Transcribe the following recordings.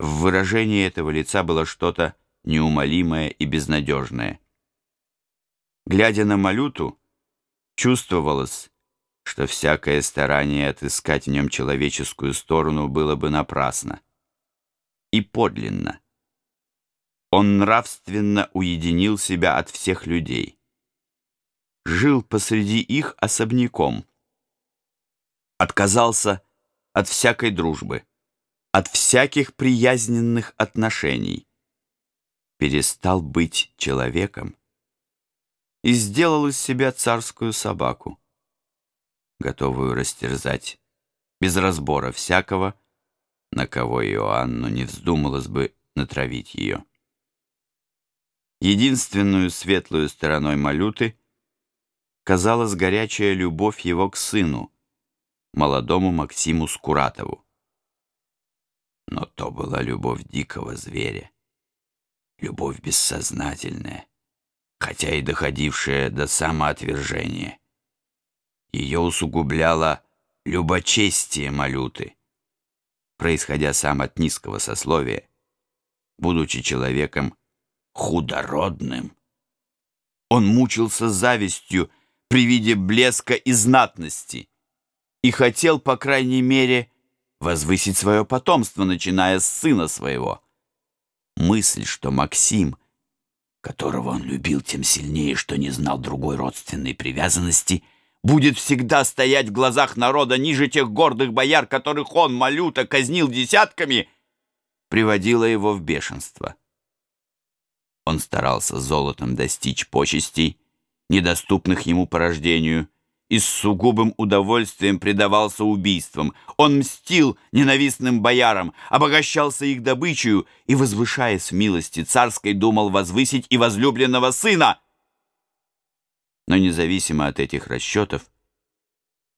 В выражении этого лица было что-то неумолимое и безнадежное. Глядя на Малюту, чувствовалось, что всякое старание отыскать в нем человеческую сторону было бы напрасно. И подлинно. Он нравственно уединил себя от всех людей. Жил посреди их особняком. Отказался от всякой дружбы от всяких приязненных отношений, перестал быть человеком и сделал из себя царскую собаку, готовую растерзать без разбора всякого, на кого Иоанну не вздумалось бы натравить ее. Единственную светлую стороной Малюты казалась горячая любовь его к сыну, молодому Максиму Скуратову. Но то была любовь дикого зверя, любовь бессознательная, хотя и доходившая до самоотвержения. Ее усугубляло любочестие Малюты, происходя сам от низкого сословия, будучи человеком худородным. Он мучился завистью при виде блеска и знатности и хотел, по крайней мере, возвысить свое потомство, начиная с сына своего. Мысль, что Максим, которого он любил тем сильнее, что не знал другой родственной привязанности, будет всегда стоять в глазах народа ниже тех гордых бояр, которых он, Малюта, казнил десятками, приводила его в бешенство. Он старался золотом достичь почестей, недоступных ему по рождению, и с сугубым удовольствием предавался убийствам. Он мстил ненавистным боярам, обогащался их добычей и, возвышаясь в милости царской, думал возвысить и возлюбленного сына. Но независимо от этих расчетов,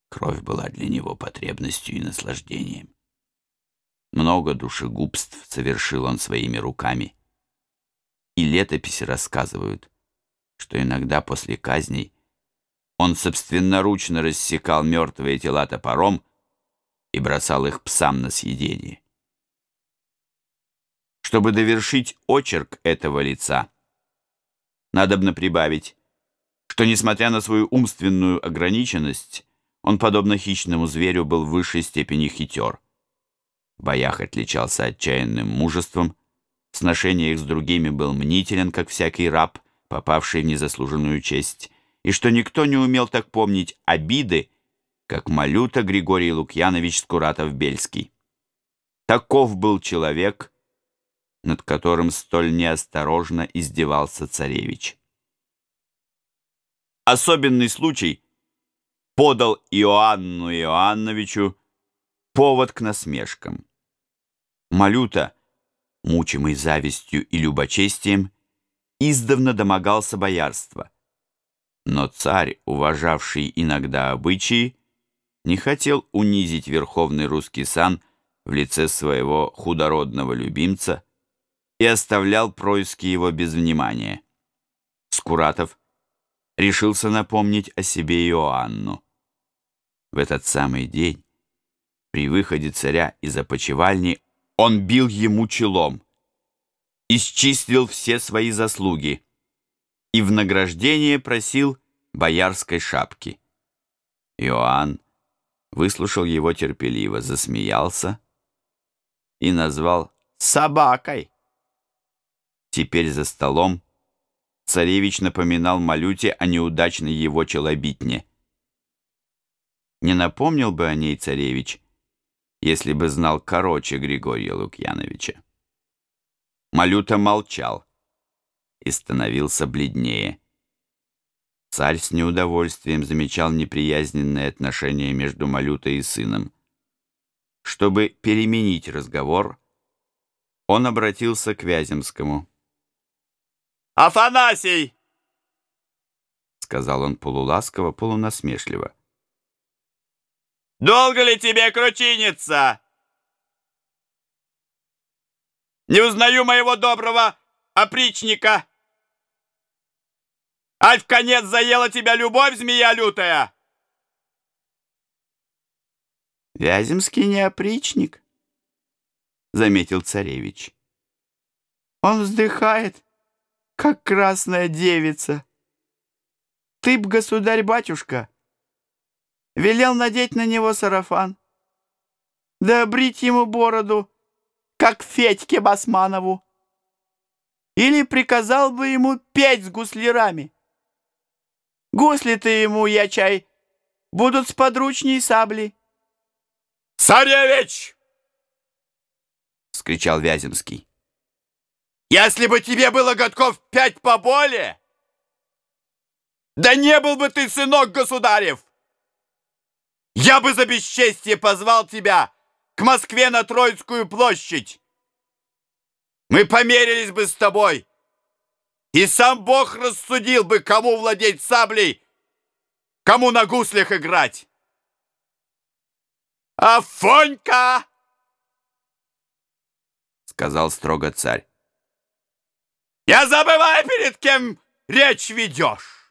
кровь была для него потребностью и наслаждением. Много душегубств совершил он своими руками. И летописи рассказывают, что иногда после казней он собственноручно рассекал мертвые тела топором и бросал их псам на съедение. Чтобы довершить очерк этого лица, надобно прибавить, что, несмотря на свою умственную ограниченность, он, подобно хищному зверю, был в высшей степени хитер. В боях отличался отчаянным мужеством, в сношениях с другими был мнителен, как всякий раб, попавший в незаслуженную честь, и что никто не умел так помнить обиды, как Малюта Григорий Лукьянович Скуратов-Бельский. Таков был человек, над которым столь неосторожно издевался царевич. Особенный случай подал Иоанну Иоанновичу повод к насмешкам. Малюта, мучимый завистью и любочестием, издавна домогался боярства. Но царь, уважавший иногда обычаи, не хотел унизить верховный русский сан в лице своего худородного любимца и оставлял происки его без внимания. Скуратов решился напомнить о себе Иоанну. В этот самый день, при выходе царя из опочивальни, он бил ему челом, исчислил все свои заслуги, и в награждение просил боярской шапки. Иоанн выслушал его терпеливо, засмеялся и назвал собакой. Теперь за столом царевич напоминал Малюте о неудачной его челобитне. Не напомнил бы о ней царевич, если бы знал короче Григория Лукьяновича. Малюта молчал и становился бледнее. Царь с неудовольствием замечал неприязненное отношение между Малютой и сыном. Чтобы переменить разговор, он обратился к Вяземскому. «Афанасий!» — сказал он полуласково, полунасмешливо. «Долго ли тебе кручиниться?» Не узнаю моего доброго опричника. Аль в конец заела тебя любовь, змея лютая. Вяземский не опричник, заметил царевич. Он вздыхает, как красная девица. Ты б, государь-батюшка, велел надеть на него сарафан, да обрить ему бороду, как Федьке Басманову. Или приказал бы ему петь с гуслярами. Гусли-то ему, я чай, будут сподручней сабли. «Царевич!» — скричал Вяземский. «Если бы тебе было годков пять поболее, да не был бы ты сынок государев! Я бы за бесчестие позвал тебя к Москве на Троицкую площадь. Мы померились бы с тобой, и сам Бог рассудил бы, кому владеть саблей, кому на гуслях играть. «Афонька!» — сказал строго царь. «Не забывай, перед кем речь ведешь!»